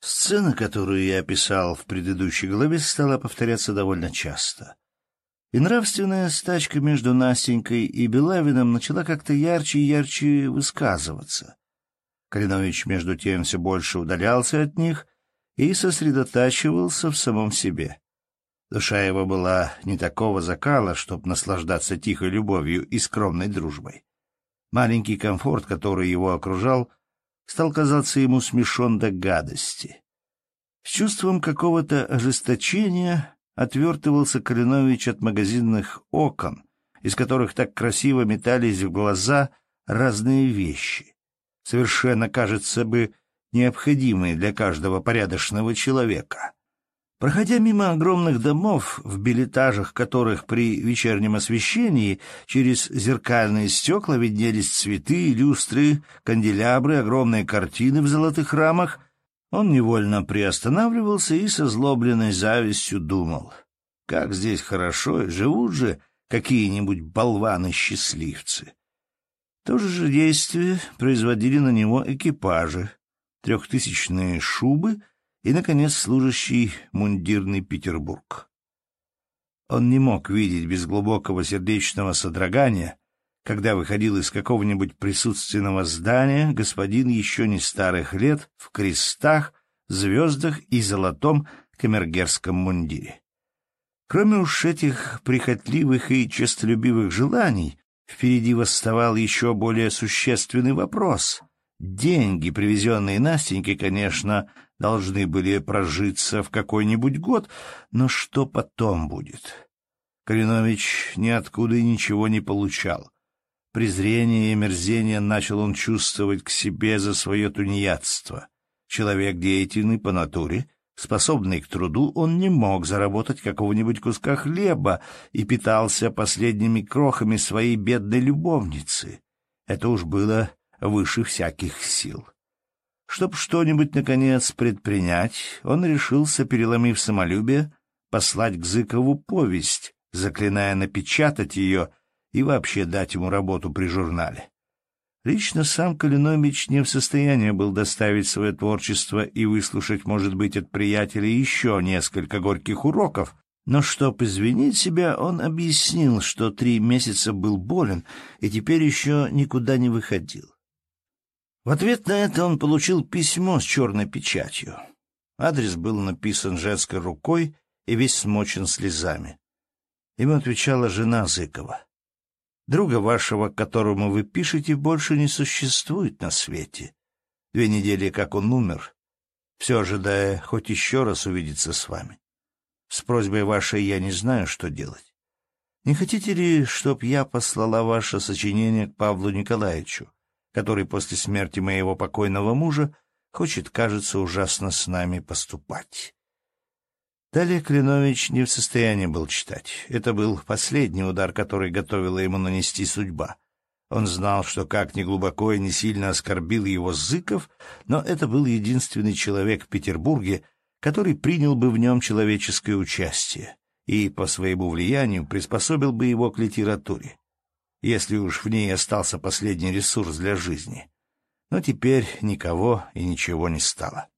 Сцена, которую я описал в предыдущей главе, стала повторяться довольно часто. И нравственная стачка между Настенькой и Белавиным начала как-то ярче и ярче высказываться. Калинович, между тем, все больше удалялся от них и сосредотачивался в самом себе. Душа его была не такого закала, чтобы наслаждаться тихой любовью и скромной дружбой. Маленький комфорт, который его окружал, стал казаться ему смешон до гадости. С чувством какого-то ожесточения отвертывался Калинович от магазинных окон, из которых так красиво метались в глаза разные вещи, совершенно, кажется бы, необходимые для каждого порядочного человека. Проходя мимо огромных домов, в билетажах которых при вечернем освещении через зеркальные стекла виднелись цветы, люстры, канделябры, огромные картины в золотых рамах, он невольно приостанавливался и со злобленной завистью думал, как здесь хорошо, живут же какие-нибудь болваны-счастливцы. То же же действие производили на него экипажи, трехтысячные шубы — и, наконец, служащий мундирный Петербург. Он не мог видеть без глубокого сердечного содрогания, когда выходил из какого-нибудь присутственного здания господин еще не старых лет в крестах, звездах и золотом камергерском мундире. Кроме уж этих прихотливых и честолюбивых желаний, впереди восставал еще более существенный вопрос. Деньги, привезенные Настеньке, конечно, должны были прожиться в какой-нибудь год, но что потом будет? Калинович ниоткуда и ничего не получал. Презрение и мерзение начал он чувствовать к себе за свое тунеядство. Человек деятельный по натуре, способный к труду, он не мог заработать какого-нибудь куска хлеба и питался последними крохами своей бедной любовницы. Это уж было выше всяких сил. Чтоб что-нибудь, наконец, предпринять, он решился, переломив самолюбие, послать к Зыкову повесть, заклиная напечатать ее и вообще дать ему работу при журнале. Лично сам Калинович не в состоянии был доставить свое творчество и выслушать, может быть, от приятелей еще несколько горьких уроков, но чтоб извинить себя, он объяснил, что три месяца был болен и теперь еще никуда не выходил. В ответ на это он получил письмо с черной печатью. Адрес был написан женской рукой и весь смочен слезами. Ему отвечала жена Зыкова. «Друга вашего, которому вы пишете, больше не существует на свете. Две недели, как он умер, все ожидая хоть еще раз увидеться с вами. С просьбой вашей я не знаю, что делать. Не хотите ли, чтоб я послала ваше сочинение к Павлу Николаевичу? Который после смерти моего покойного мужа хочет, кажется, ужасно с нами поступать. Далее Клинович не в состоянии был читать. Это был последний удар, который готовила ему нанести судьба. Он знал, что как ни глубоко и не сильно оскорбил его Зыков, но это был единственный человек в Петербурге, который принял бы в нем человеческое участие и по своему влиянию приспособил бы его к литературе если уж в ней остался последний ресурс для жизни. Но теперь никого и ничего не стало.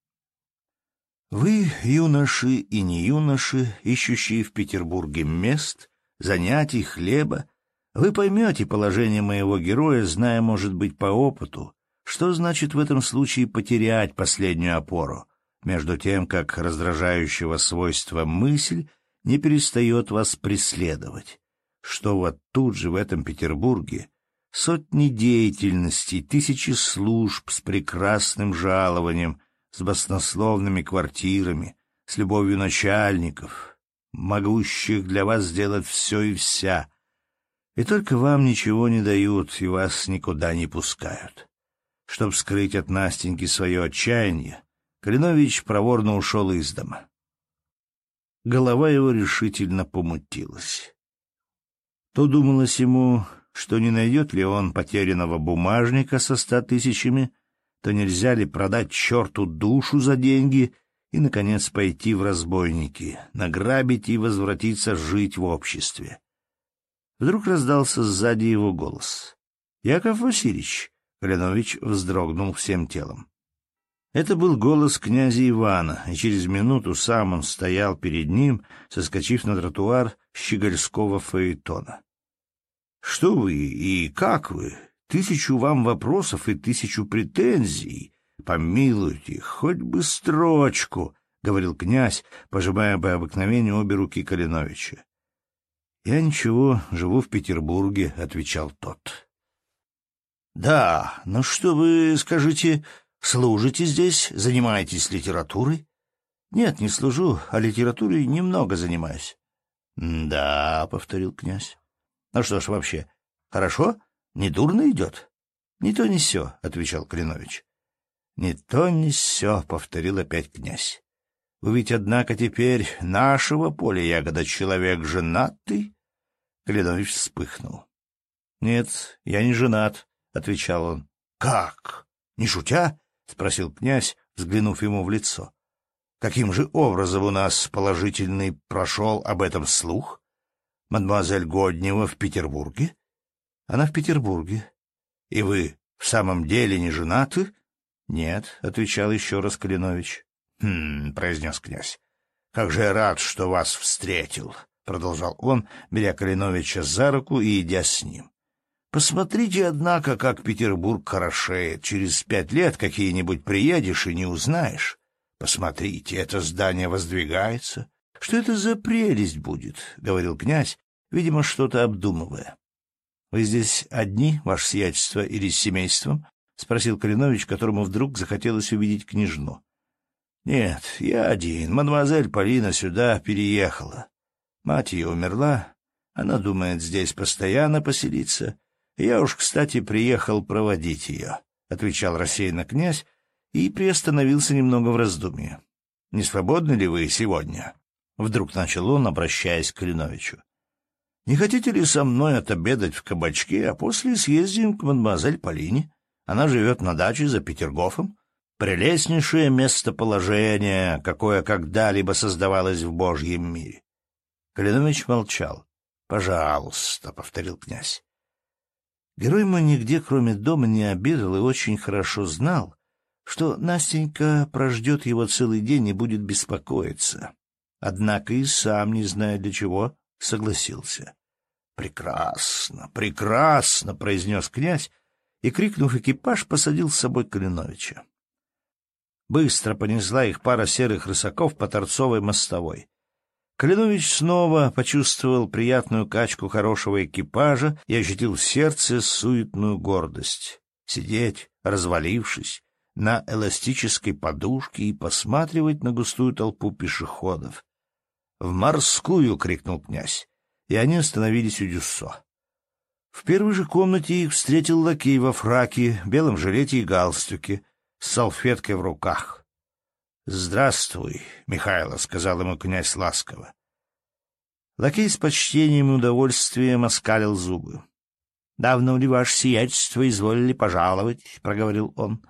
Вы, юноши и не юноши, ищущие в Петербурге мест, занятий, хлеба, вы поймете положение моего героя, зная, может быть, по опыту, что значит в этом случае потерять последнюю опору, между тем, как раздражающего свойства мысль не перестает вас преследовать что вот тут же, в этом Петербурге, сотни деятельностей, тысячи служб с прекрасным жалованием, с баснословными квартирами, с любовью начальников, могущих для вас сделать все и вся. И только вам ничего не дают и вас никуда не пускают. Чтоб скрыть от Настеньки свое отчаяние, Калинович проворно ушел из дома. Голова его решительно помутилась. То думалось ему, что не найдет ли он потерянного бумажника со ста тысячами, то нельзя ли продать черту душу за деньги и, наконец, пойти в разбойники, награбить и возвратиться жить в обществе. Вдруг раздался сзади его голос. — Яков Васильевич! — Калинович вздрогнул всем телом. Это был голос князя Ивана, и через минуту сам он стоял перед ним, соскочив на тротуар щегольского фаэтона. — Что вы и как вы? Тысячу вам вопросов и тысячу претензий. Помилуйте, хоть бы строчку, — говорил князь, пожимая по обыкновению обе руки Калиновича. — Я ничего, живу в Петербурге, — отвечал тот. — Да, ну что вы скажите, Служите здесь, занимаетесь литературой? Нет, не служу, а литературой немного занимаюсь. Да, повторил князь. Ну что ж, вообще, хорошо? Не дурно идет? Не то, не сё, отвечал Кленович. Не то, не сё, повторил опять князь. Вы ведь, однако, теперь нашего поля ягода человек женатый? Кленович вспыхнул. Нет, я не женат, отвечал он. Как? Не шутя? — спросил князь, взглянув ему в лицо. — Каким же образом у нас положительный прошел об этом слух? Мадемуазель Годнева в Петербурге? — Она в Петербурге. — И вы в самом деле не женаты? — Нет, — отвечал еще раз Калинович. — Хм, — произнес князь. — Как же я рад, что вас встретил, — продолжал он, беря Калиновича за руку и идя с ним. Посмотрите, однако, как Петербург хорошеет. Через пять лет какие-нибудь приедешь и не узнаешь. Посмотрите, это здание воздвигается. Что это за прелесть будет? — говорил князь, видимо, что-то обдумывая. — Вы здесь одни, ваше сиятельство, или с семейством? — спросил Калинович, которому вдруг захотелось увидеть княжну. — Нет, я один. Мадемуазель Полина сюда переехала. Мать ее умерла. Она думает здесь постоянно поселиться. Я уж, кстати, приехал проводить ее, — отвечал рассеянно князь и приостановился немного в раздумье. — Не свободны ли вы сегодня? — вдруг начал он, обращаясь к Калиновичу. — Не хотите ли со мной отобедать в кабачке, а после съездим к мадемуазель Полине? Она живет на даче за Петергофом. Прелестнейшее местоположение, какое когда-либо создавалось в Божьем мире. Калинович молчал. — Пожалуйста, — повторил князь. Герой мой нигде, кроме дома, не обедал и очень хорошо знал, что Настенька прождет его целый день и будет беспокоиться. Однако и сам, не зная для чего, согласился. «Прекрасно, прекрасно!» — произнес князь и, крикнув экипаж, посадил с собой Калиновича. Быстро понесла их пара серых рысаков по торцовой мостовой. Калинович снова почувствовал приятную качку хорошего экипажа и ощутил в сердце суетную гордость. Сидеть, развалившись, на эластической подушке и посматривать на густую толпу пешеходов. «В морскую!» — крикнул князь, и они остановились у Дюссо. В первой же комнате их встретил лакей во фраке, белом жилете и галстуке, с салфеткой в руках. «Здравствуй, Михайло», — сказал ему князь ласково. Лакей с почтением и удовольствием оскалил зубы. «Давно ли ваше сиятельство изволили пожаловать?» — проговорил он.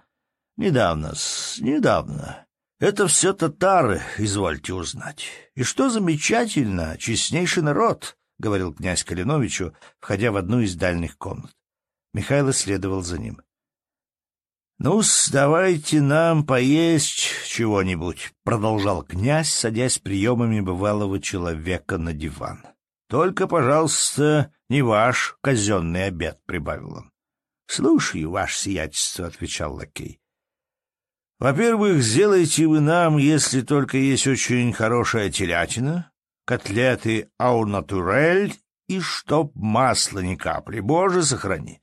«Недавно-с, недавно. Это все татары, извольте узнать. И что замечательно, честнейший народ», — говорил князь Калиновичу, входя в одну из дальних комнат. Михайло следовал за ним. «Ну-с, давайте нам поесть чего-нибудь», — продолжал князь, садясь приемами бывалого человека на диван. «Только, пожалуйста, не ваш казенный обед», — прибавил он. «Слушаю, ваше сиятельство», — отвечал лакей. «Во-первых, сделайте вы нам, если только есть очень хорошая телятина, котлеты аунатурель и чтоб масла ни капли, боже, сохрани.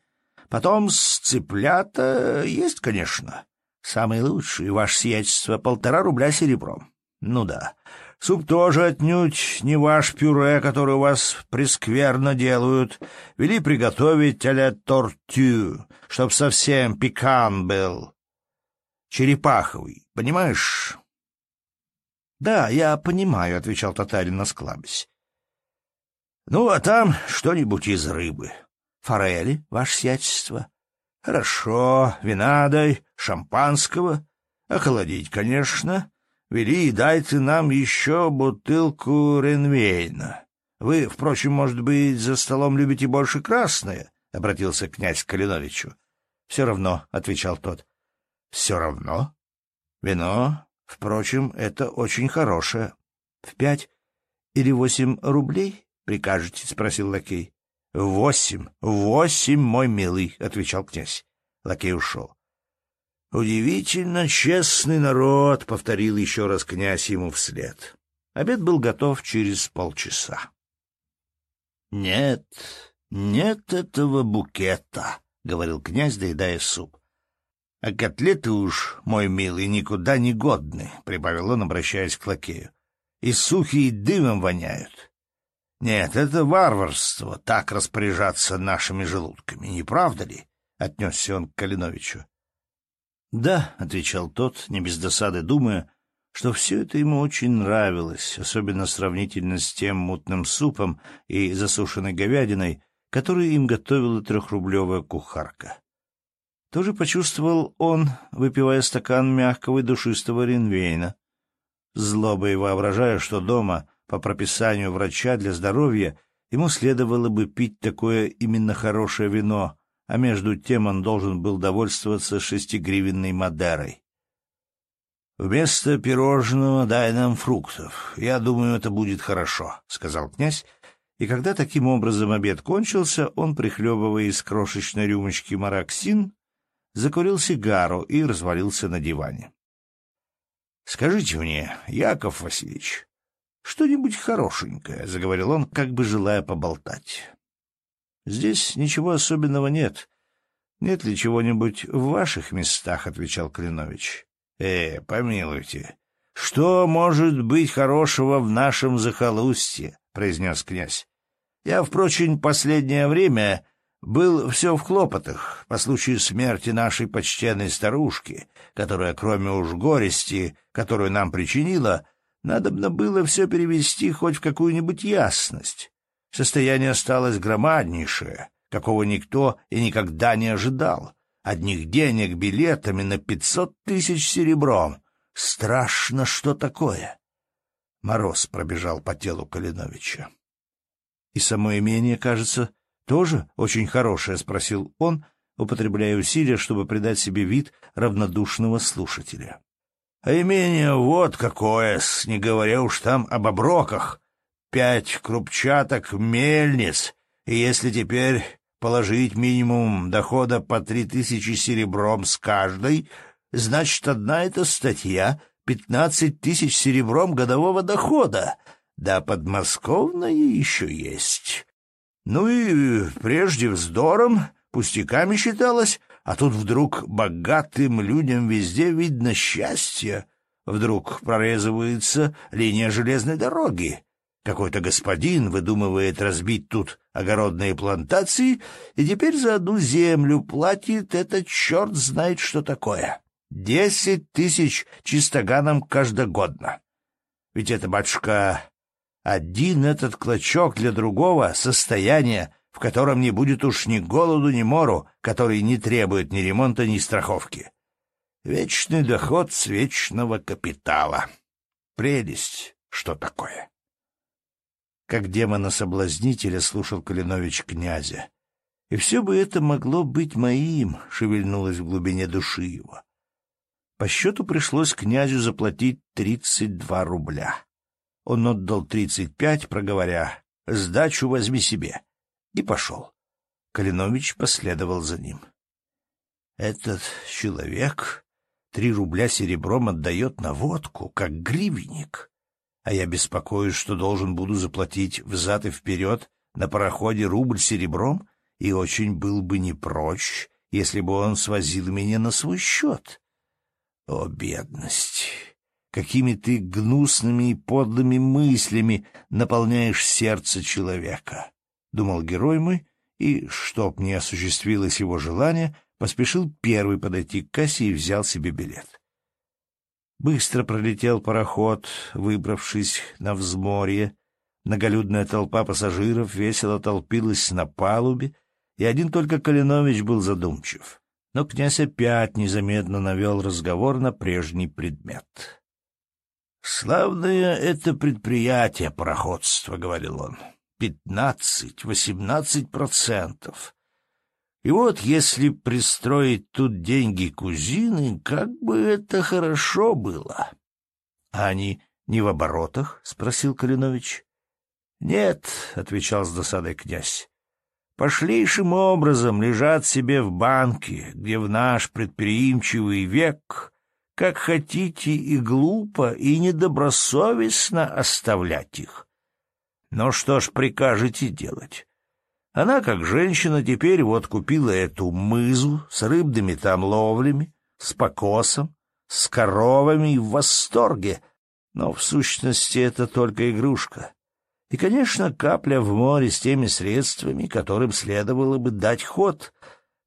Потом с цыплята есть, конечно. Самый лучший, ваше сиятельство, полтора рубля серебром. Ну да. Суп тоже отнюдь не ваш пюре, который у вас прескверно делают. Вели приготовить а-ля тортю, чтоб совсем пикан был. Черепаховый, понимаешь? — Да, я понимаю, — отвечал татарин, осклабясь. — Ну, а там что-нибудь из рыбы. Форели, ваше сиятельство. Хорошо, вина дай, шампанского. Охладить, конечно. Вели и дайте нам еще бутылку Ренвейна. Вы, впрочем, может быть, за столом любите больше красное? — обратился князь к Калиновичу. — Все равно, — отвечал тот. — Все равно? Вино, впрочем, это очень хорошее. — В пять или восемь рублей прикажете? — спросил лакей. — Восемь, восемь, мой милый, — отвечал князь. Лакей ушел. — Удивительно честный народ, — повторил еще раз князь ему вслед. Обед был готов через полчаса. — Нет, нет этого букета, — говорил князь, доедая суп. — А котлеты уж, мой милый, никуда не годны, — прибавил он, обращаясь к лакею. — И сухие дымом воняют. Нет, это варварство, так распоряжаться нашими желудками, не правда ли? — отнесся он к Калиновичу. — Да, — отвечал тот, не без досады думая, что все это ему очень нравилось, особенно сравнительно с тем мутным супом и засушенной говядиной, который им готовила трехрублевая кухарка. Тоже почувствовал он, выпивая стакан мягкого и душистого ринвейна, злобой воображая, что дома, по прописанию врача для здоровья, ему следовало бы пить такое именно хорошее вино, а между тем он должен был довольствоваться шестигривенной Мадерой. «Вместо пирожного дай нам фруктов. Я думаю, это будет хорошо», — сказал князь, и когда таким образом обед кончился, он, прихлебывая из крошечной рюмочки мараксин, закурил сигару и развалился на диване. — Скажите мне, Яков Васильевич, что-нибудь хорошенькое, — заговорил он, как бы желая поболтать. — Здесь ничего особенного нет. Нет ли чего-нибудь в ваших местах? — отвечал Клинович. — Э, помилуйте, что может быть хорошего в нашем захолустье? — произнес князь. Я, впрочем, последнее время был все в хлопотах по случаю смерти нашей почтенной старушки, которая, кроме уж горести, которую нам причинила, надобно было все перевести хоть в какую-нибудь ясность. Состояние осталось громаднейшее, какого никто и никогда не ожидал. Одних денег билетами на пятьсот тысяч серебром. Страшно, что такое. Мороз пробежал по телу Калиновича. — И само имение, кажется, тоже очень хорошее? — спросил он, употребляя усилия, чтобы придать себе вид равнодушного слушателя. — А имение вот какое, не говоря уж там об оброках. Пять крупчаток мельниц, и если теперь положить минимум дохода по три тысячи серебром с каждой, значит, одна эта статья — пятнадцать тысяч серебром годового дохода — да подмосковное еще есть. Ну и прежде вздором, пустяками считалось, а тут вдруг богатым людям везде видно счастье. Вдруг прорезывается линия железной дороги. Какой-то господин выдумывает разбить тут огородные плантации, и теперь за одну землю платит этот черт знает что такое. Десять тысяч чистоганам каждогодно. Ведь это, батюшка, один этот клочок для другого — состояние, в котором не будет уж ни голоду, ни мору, который не требует ни ремонта, ни страховки. Вечный доход с вечного капитала. Прелесть, что такое? Как демона-соблазнителя слушал Калинович князя. И все бы это могло быть моим, шевельнулось в глубине души его. По счету пришлось князю заплатить тридцать два рубля. Он отдал тридцать пять, проговоря «Сдачу возьми себе», и пошел. Калинович последовал за ним. «Этот человек три рубля серебром отдает на водку, как гривенник, а я беспокоюсь, что должен буду заплатить взад и вперед на пароходе рубль серебром, и очень был бы не прочь, если бы он свозил меня на свой счет. О, бедность! Какими ты гнусными и подлыми мыслями наполняешь сердце человека. Думал герой мой, и, чтоб не осуществилось его желание, поспешил первый подойти к кассе и взял себе билет. Быстро пролетел пароход, выбравшись на взморье. Многолюдная толпа пассажиров весело толпилась на палубе, и один только Калинович был задумчив. Но князь опять незаметно навел разговор на прежний предмет. «Славное это предприятие пароходства», — говорил он. «Пятнадцать, восемнадцать процентов. И вот если пристроить тут деньги кузины, как бы это хорошо было. — А они не в оборотах? — спросил Калинович. — Нет, — отвечал с досадой князь. — Пошлейшим образом лежат себе в банке, где в наш предприимчивый век, как хотите и глупо, и недобросовестно оставлять их. Но что ж прикажете делать? Она, как женщина, теперь вот купила эту мызу с рыбными там ловлями, с покосом, с коровами в восторге. Но в сущности это только игрушка. И, конечно, капля в море с теми средствами, которым следовало бы дать ход.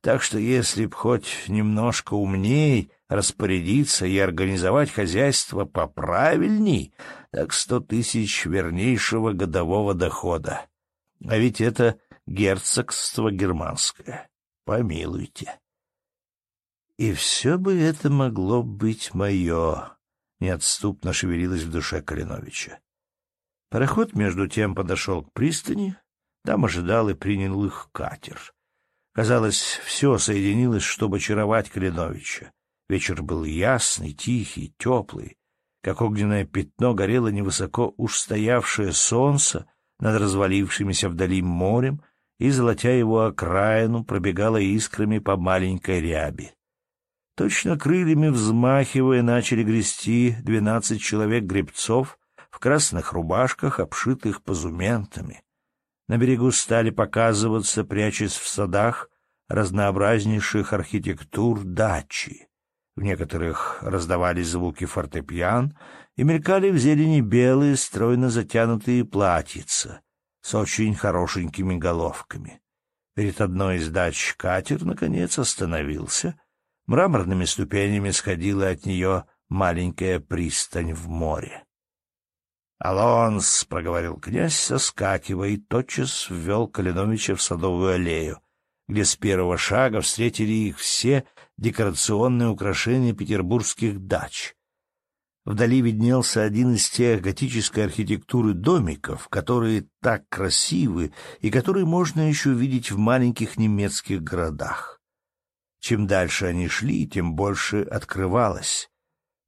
Так что если б хоть немножко умней распорядиться и организовать хозяйство поправильней, так сто тысяч вернейшего годового дохода. А ведь это герцогство германское. Помилуйте. И все бы это могло быть мое, — неотступно шевелилось в душе Калиновича. Пароход, между тем, подошел к пристани. Там ожидал и принял их катер. Казалось, все соединилось, чтобы очаровать Калиновича. Вечер был ясный, тихий, теплый. Как огненное пятно горело невысоко уж стоявшее солнце над развалившимися вдали морем, и, золотя его окраину, пробегала искрами по маленькой ряби. Точно крыльями взмахивая, начали грести двенадцать человек-гребцов в красных рубашках, обшитых позументами. На берегу стали показываться, прячась в садах, разнообразнейших архитектур дачи. В некоторых раздавались звуки фортепиан, и мелькали в зелени белые, стройно затянутые платьица — с очень хорошенькими головками. Перед одной из дач катер, наконец, остановился. Мраморными ступенями сходила от нее маленькая пристань в море. «Алонс!» — проговорил князь, соскакивая, и тотчас ввел Калиновича в садовую аллею, где с первого шага встретили их все декорационные украшения петербургских дач — Вдали виднелся один из тех готической архитектуры домиков, которые так красивы и которые можно еще видеть в маленьких немецких городах. Чем дальше они шли, тем больше открывалось.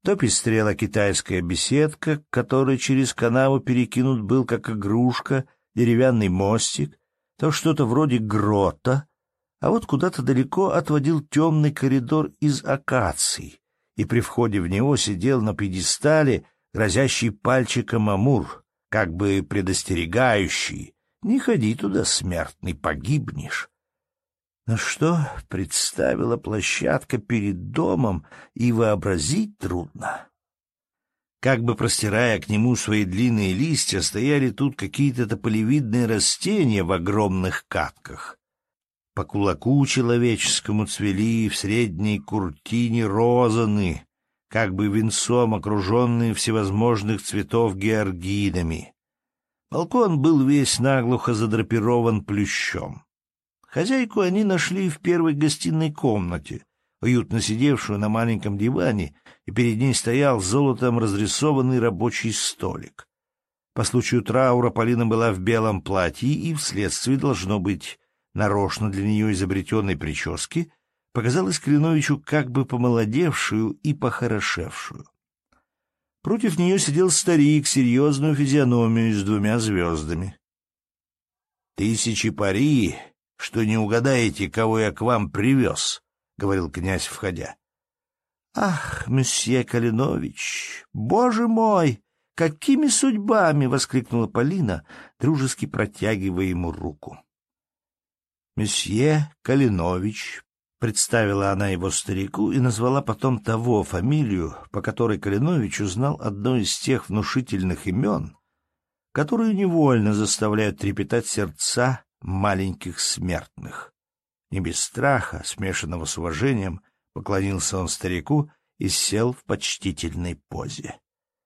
То пестрела китайская беседка, к которой через канаву перекинут был, как игрушка, деревянный мостик, то что-то вроде грота, а вот куда-то далеко отводил темный коридор из акаций, и при входе в него сидел на пьедестале грозящий пальчиком Амур, как бы предостерегающий. «Не ходи туда, смертный, погибнешь». Но что представила площадка перед домом, и вообразить трудно. Как бы простирая к нему свои длинные листья, стояли тут какие-то тополевидные растения в огромных катках. По кулаку человеческому цвели в средней куртине розаны, как бы венцом окруженные всевозможных цветов георгидами. Балкон был весь наглухо задрапирован плющом. Хозяйку они нашли в первой гостиной комнате, уютно сидевшую на маленьком диване, и перед ней стоял золотом разрисованный рабочий столик. По случаю траура Полина была в белом платье и вследствие, должно быть, нарочно для нее изобретенной прически, показалась Клиновичу как бы помолодевшую и похорошевшую. Против нее сидел старик, серьезную физиономию с двумя звездами. — Тысячи пари, что не угадаете, кого я к вам привез, — говорил князь, входя. — Ах, месье Калинович, боже мой, какими судьбами! — воскликнула Полина, дружески протягивая ему руку. «Месье Калинович», — представила она его старику и назвала потом того фамилию, по которой Калинович узнал одно из тех внушительных имен, которые невольно заставляют трепетать сердца маленьких смертных. Не без страха, смешанного с уважением, поклонился он старику и сел в почтительной позе.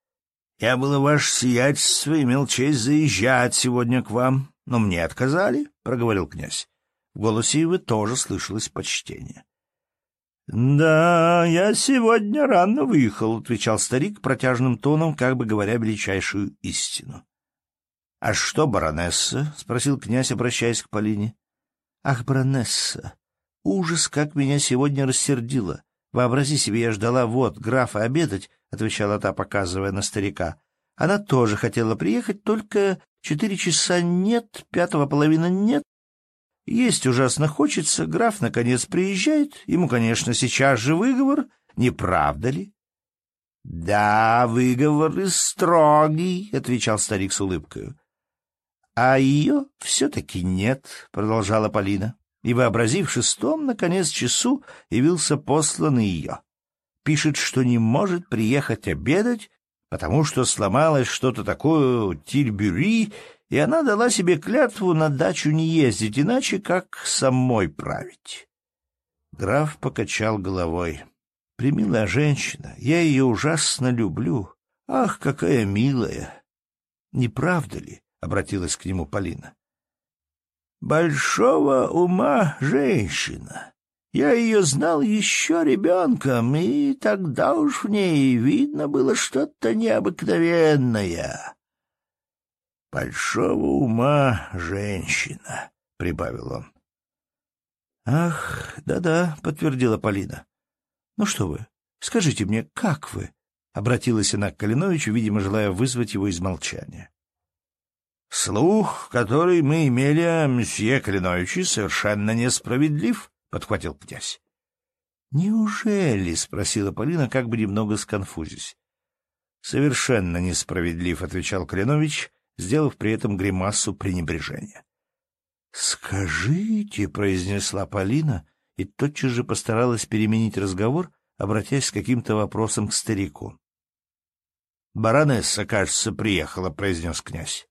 — Я было ваше сиятельство имел честь заезжать сегодня к вам, но мне отказали, — проговорил князь. В голосе его тоже слышалось почтение. — Да, я сегодня рано выехал, — отвечал старик протяжным тоном, как бы говоря величайшую истину. — А что, баронесса? — спросил князь, обращаясь к Полине. — Ах, баронесса! ужас, как меня сегодня рассердило. Вообрази себе, я ждала вот графа обедать, — отвечала та, показывая на старика. Она тоже хотела приехать, только четыре часа нет, пятого половины нет. Есть ужасно хочется, граф наконец приезжает, ему, конечно, сейчас же выговор, не правда ли? — Да, выговор и строгий, — отвечал старик с улыбкой. — А ее все-таки нет, — продолжала Полина и, вообразив шестом, наконец часу явился послан ее. Пишет, что не может приехать обедать, потому что сломалось что-то такое тильбюри, и она дала себе клятву на дачу не ездить, иначе как самой править. Граф покачал головой. «Примилая женщина, я ее ужасно люблю. Ах, какая милая!» «Не правда ли?» — обратилась к нему Полина. Большого ума женщина. Я ее знал еще ребенком, и тогда уж в ней видно было что-то необыкновенное. «Большого ума женщина», — прибавил он. «Ах, да-да», — подтвердила Полина. «Ну что вы, скажите мне, как вы?» — обратилась она к Калиновичу, видимо, желая вызвать его из молчания. «Слух, который мы имели о месье Калиновиче, совершенно несправедлив», — подхватил князь. «Неужели?» — спросила Полина, как бы немного сконфузясь. «Совершенно несправедлив», — отвечал Калинович, сделав при этом гримасу пренебрежения. «Скажите», — произнесла Полина, и тотчас же постаралась переменить разговор, обратясь с каким-то вопросом к старику. «Баронесса, кажется, приехала», — произнес князь.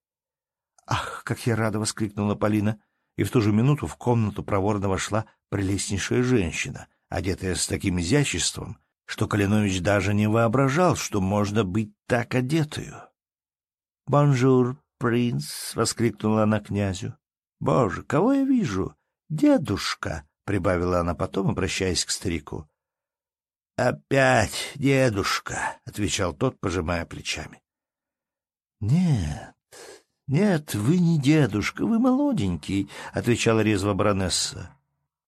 «Ах, как я рада!» — воскликнула Полина. И в ту же минуту в комнату проворно вошла прелестнейшая женщина, одетая с таким изяществом, что Калинович даже не воображал, что можно быть так одетую. «Bonjour, prince!» — воскликнула она князю. «Боже, кого я вижу? Дедушка!» — прибавила она потом, обращаясь к старику. «Опять дедушка!» — отвечал тот, пожимая плечами. «Нет, — Нет, вы не дедушка, вы молоденький, — отвечала резво баронесса.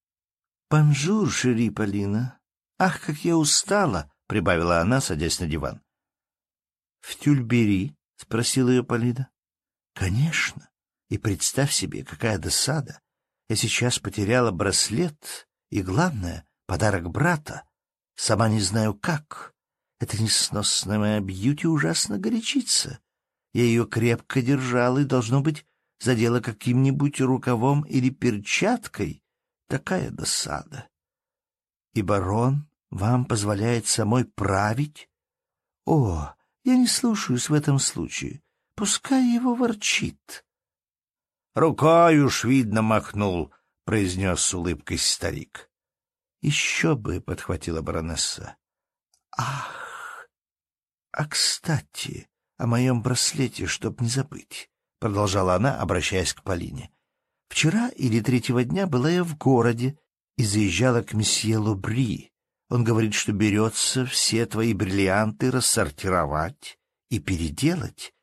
— Bonjour, chérie Полина. Ах, как я устала, — прибавила она, садясь на диван. — В Тюльбери? — спросила ее Полина. — Конечно. И представь себе, какая досада. Я сейчас потеряла браслет, и, главное, подарок брата. Сама не знаю как. Эта несносная моя бьюти ужасно горячится. Я ее крепко держал и, должно быть, задела каким-нибудь рукавом или перчаткой. Такая досада. И барон вам позволяет самой править? О, я не слушаюсь в этом случае. Пускай его ворчит. — Рукой уж, видно, махнул, — произнес с улыбкой старик. — Еще бы, — подхватила баронесса. — Ах! А, кстати, о моем браслете, чтоб не забыть», — продолжала она, обращаясь к Полине. «Вчера или третьего дня была я в городе и заезжала к месье Лубри. Он говорит, что берется все твои бриллианты рассортировать и переделать.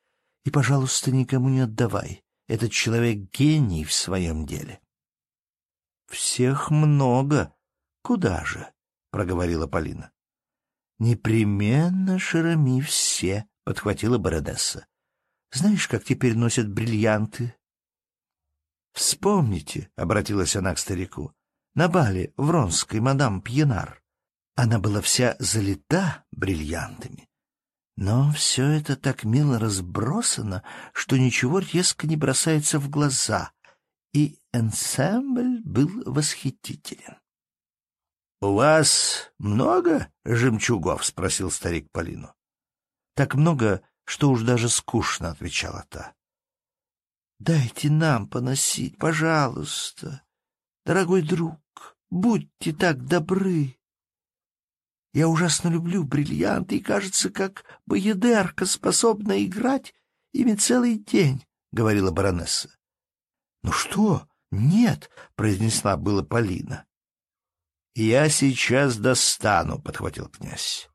И, пожалуйста, никому не отдавай. Этот человек гений в своем деле». «Всех много. Куда же?» — проговорила Полина. «Непременно шарами все», — подхватила Барадесса. — Знаешь, как теперь носят бриллианты? — Вспомните, — обратилась она к старику, — на бале в Ронской мадам Пьенар. Она была вся залита бриллиантами. Но все это так мило разбросано, что ничего резко не бросается в глаза, и ансамбль был восхитителен. — У вас много жемчугов? — спросил старик Полину. Так много, что уж даже скучно, — отвечала та. — Дайте нам поносить, пожалуйста. Дорогой друг, будьте так добры. Я ужасно люблю бриллианты, и, кажется, как боедерка способна играть ими целый день, — говорила баронесса. — Ну что? Нет, — произнесла было Полина. — Я сейчас достану, — подхватил князь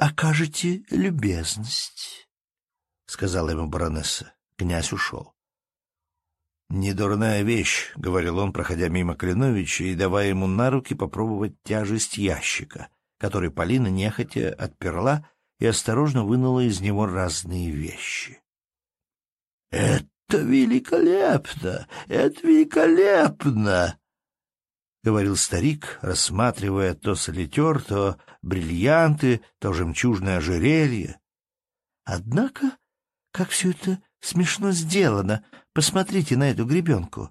окажете любезность, — сказала ему баронесса. Князь ушел. «Недурная вещь», — говорил он, проходя мимо Клиновича и давая ему на руки попробовать тяжесть ящика, который Полина нехотя отперла и осторожно вынула из него разные вещи. «Это великолепно! Это великолепно!» — говорил старик, рассматривая то солитер, то бриллианты, то жемчужное ожерелье. «Однако, как все это смешно сделано! Посмотрите на эту гребенку!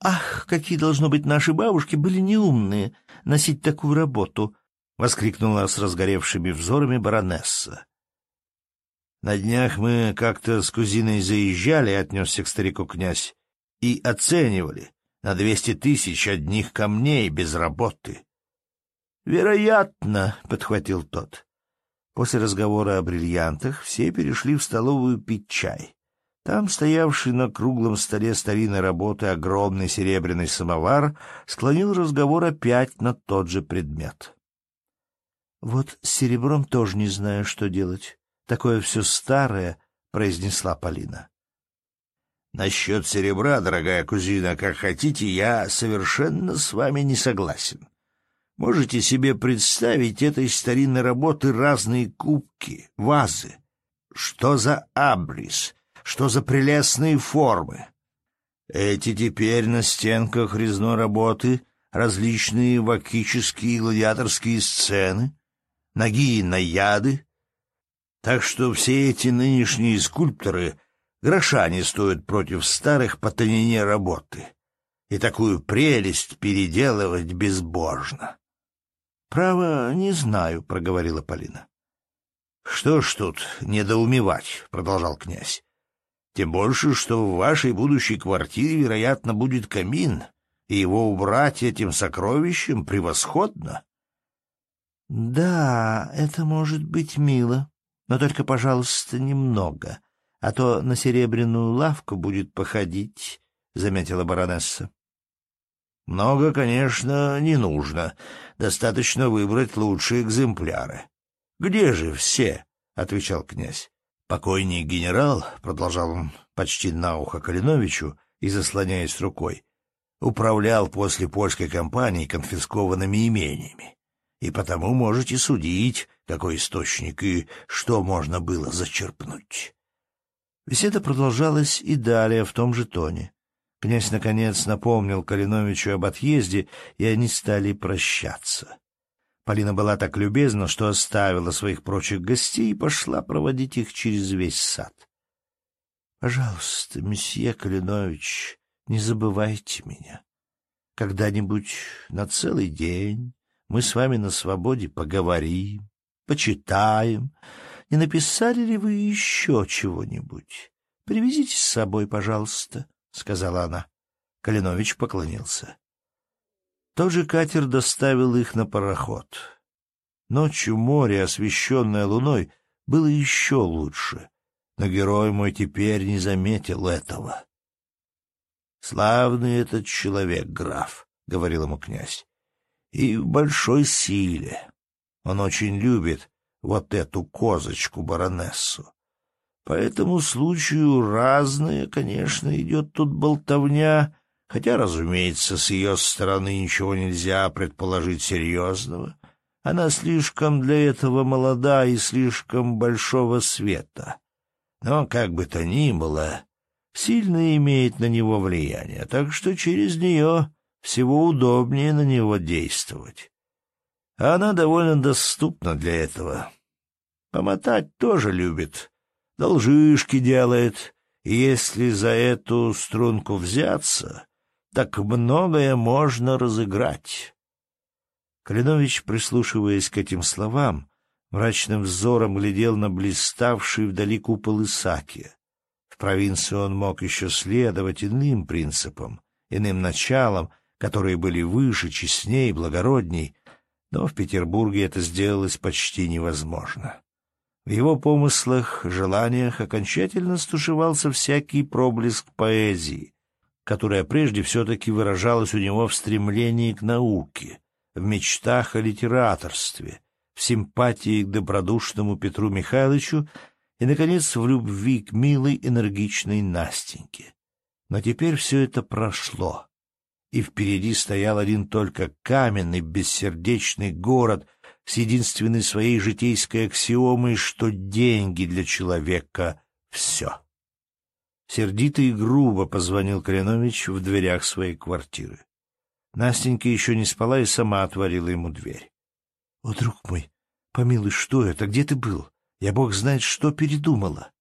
Ах, какие, должно быть, наши бабушки были неумные носить такую работу!» — воскликнула с разгоревшими взорами баронесса. «На днях мы как-то с кузиной заезжали, — отнесся к старику князь, — и оценивали на двести тысяч одних камней без работы. «Вероятно», — подхватил тот. После разговора о бриллиантах все перешли в столовую пить чай. Там стоявший на круглом столе старинной работы огромный серебряный самовар склонил разговор опять на тот же предмет. «Вот с серебром тоже не знаю, что делать. Такое все старое», — произнесла Полина. Насчет серебра, дорогая кузина, как хотите, я совершенно с вами не согласен. Можете себе представить этой старинной работы разные кубки, вазы? Что за абрис? Что за прелестные формы? Эти теперь на стенках резной работы различные вакические и гладиаторские сцены, ноги наяды. Так что все эти нынешние скульпторы Гроша не стоит против старых по тонине работы. И такую прелесть переделывать безбожно. — Право, не знаю, — проговорила Полина. — Что ж тут недоумевать, — продолжал князь. — Тем больше, что в вашей будущей квартире, вероятно, будет камин, и его убрать этим сокровищем превосходно. — Да, это может быть мило, но только, пожалуйста, немного, а то на серебряную лавку будет походить, — заметила баронесса. — Много, конечно, не нужно. Достаточно выбрать лучшие экземпляры. — Где же все? — отвечал князь. Покойный генерал, — продолжал он почти на ухо Калиновичу и заслоняясь рукой, управлял после польской кампании конфискованными имениями. И потому можете судить, какой источник и что можно было зачерпнуть. Беседа продолжалась и далее в том же тоне. Князь, наконец, напомнил Калиновичу об отъезде, и они стали прощаться. Полина была так любезна, что оставила своих прочих гостей и пошла проводить их через весь сад. — Пожалуйста, месье Калинович, не забывайте меня. Когда-нибудь на целый день мы с вами на свободе поговорим, почитаем, не написали ли вы еще чего-нибудь? Привезите с собой, пожалуйста, — сказала она. Калинович поклонился. Тот же катер доставил их на пароход. Ночью море, освещенное луной, было еще лучше, но герой мой теперь не заметил этого. «Славный этот человек, граф», — говорил ему князь, — «и в большой силе. Он очень любит вот эту козочку-баронессу. По этому случаю разная, конечно, идет тут болтовня, хотя, разумеется, с ее стороны ничего нельзя предположить серьезного. Она слишком для этого молода и слишком большого света. Но, как бы то ни было, сильно имеет на него влияние, так что через нее всего удобнее на него действовать. Она довольно доступна для этого. Помотать тоже любит, должишки делает, если за эту струнку взяться, так многое можно разыграть. Калинович, прислушиваясь к этим словам, мрачным взором глядел на блиставший вдали купол Исаки. В провинции он мог еще следовать иным принципам, иным началам, которые были выше, честней, благородней, но в Петербурге это сделалось почти невозможно. В его помыслах, желаниях окончательно стушевался всякий проблеск поэзии, которая прежде все-таки выражалась у него в стремлении к науке, в мечтах о литераторстве, в симпатии к добродушному Петру Михайловичу и, наконец, в любви к милой энергичной Настеньке. Но теперь все это прошло, и впереди стоял один только каменный, бессердечный город с единственной своей житейской аксиомой, что деньги для человека — все. Сердито и грубо позвонил Калинович в дверях своей квартиры. Настенька еще не спала и сама отворила ему дверь. — О, друг мой, помилуй, что это? Где ты был? Я бог знает, что передумала.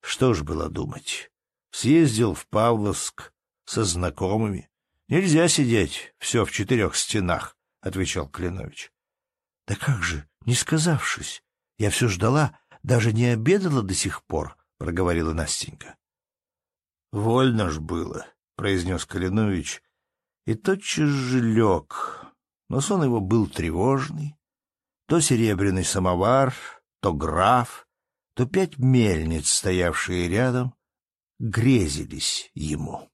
Что ж было думать? Съездил в Павловск со знакомыми. Нельзя сидеть все в четырех стенах, — отвечал Клинович. — Да как же, не сказавшись? Я все ждала, даже не обедала до сих пор, — проговорила Настенька. — Вольно ж было, — произнес Калинович, и тотчас же лег, но сон его был тревожный. То серебряный самовар, то граф, то пять мельниц, стоявшие рядом, грезились ему.